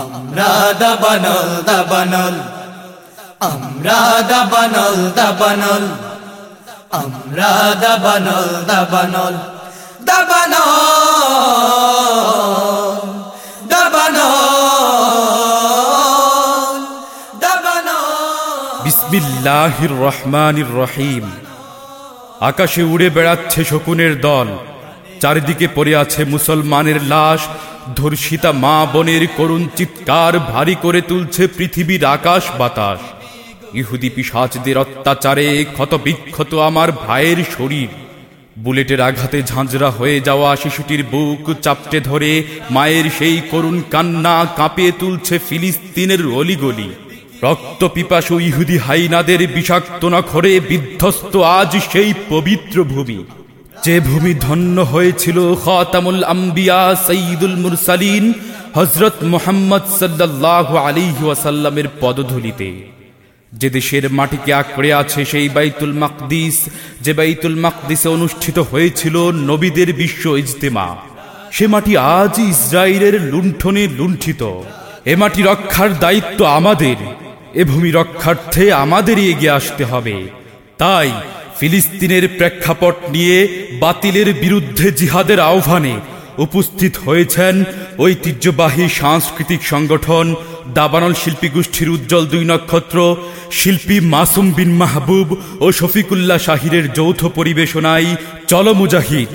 আমরা দাবানল দাবানল আমরা দাবানল দাবানল আমরা দাবানল দাবানল দাবানল দাবানল দাবানল বিসমিল্লাহির রহমানির রহিম। আকাশে উড়ে বেড়াচ্ছে শকুনের দল। চারিদিকে পড়ে আছে মুসলমানের লাশ। ধর্ষিতা মা বোনের করুণ চিৎকার ভারী করে তুলছে পৃথিবীর আকাশ বাতাস। ইহুদি পিসাচদের অত্যাচারে ক্ষত বিক্ষত আমার ভাইয়ের শরীর। বুলেটের আঘাতে ঝাঁঝরা হয়ে যাওয়া শিশুটির বুক চাপটে ধরে মায়ের সেই করুণ কান্না কাঁপিয়ে তুলছে ফিলিস্তিনের অলিগলি। রক্ত পিপাসু ইহুদি হাইনাদের বিষাক্ত নখরে বিধ্বস্ত আজ সেই পবিত্র ভূমি। যে ভূমি ধন্য হয়েছিল খাতামুল আম্বিয়া সঈদুল মুরসালিন হজরত মোহাম্মদ সাল্লাহ আলিহি ওয়াসাল্লামের পদধূলিতে। যে দেশের মাটিকে আঁকড়ে আছে সেই বাইতুল মাকদিস, যে বাইতুল মাকদিসে অনুষ্ঠিত হয়েছিল নবীদের বিশ্ব ইজতেমা। সে মাটি আজ ইসরায়েলের লুণ্ঠনে লুণ্ঠিত। এ মাটি রক্ষার দায়িত্ব আমাদের। এ ভূমি রক্ষার্থে আমাদেরই এগিয়ে আসতে হবে। তাই ফিলিস্তিনের প্রেক্ষাপট নিয়ে বাতিলের বিরুদ্ধে জিহাদের আহ্বানে উপস্থিত হয়েছেন ঐতিহ্যবাহী সাংস্কৃতিক সংগঠন দাবানল শিল্পী গোষ্ঠীর উজ্জ্বল দুই নক্ষত্র, শিল্পী মাসুম বিন মাহবুব ও শফিকুল্লাহ শাহিরের যৌথ পরিবেশনায় চল মুজাহিদ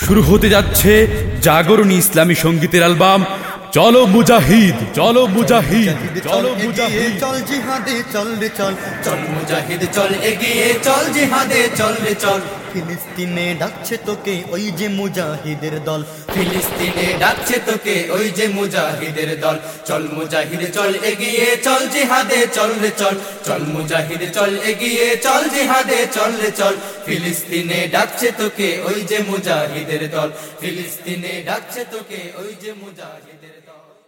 শুরু হতে যাচ্ছে জাগরণী ইসলামী সঙ্গীতের অ্যালবাম চলো মুজাহিদ চলো মুজাহিদ চলো মুজাহিদ। চল জিহাদে চল রে চল চল মুজাহিদ চল এগিয়ে চল জিহাদে চল রে চল। ফিলিস্তিনে ডাকছে তোকে ওই যে মুজাহিদের দল। ফিলিস্তিনে ডাকছে তোকে ওই যে মুজাহিদের দল। চল মুজাহিদ, চল এগিয়ে, চল জিহাদে, চল রে চল। চল মুজাহিদ, চল এগিয়ে, চল জিহাদে, চল রে চল। ফিলিস্তিনে ডাকছে তোকে ওই যে মুজাহিদের দল। ফিলিস্তিনে ডাকছে তোকে ওই যে মুজাহিদের দল।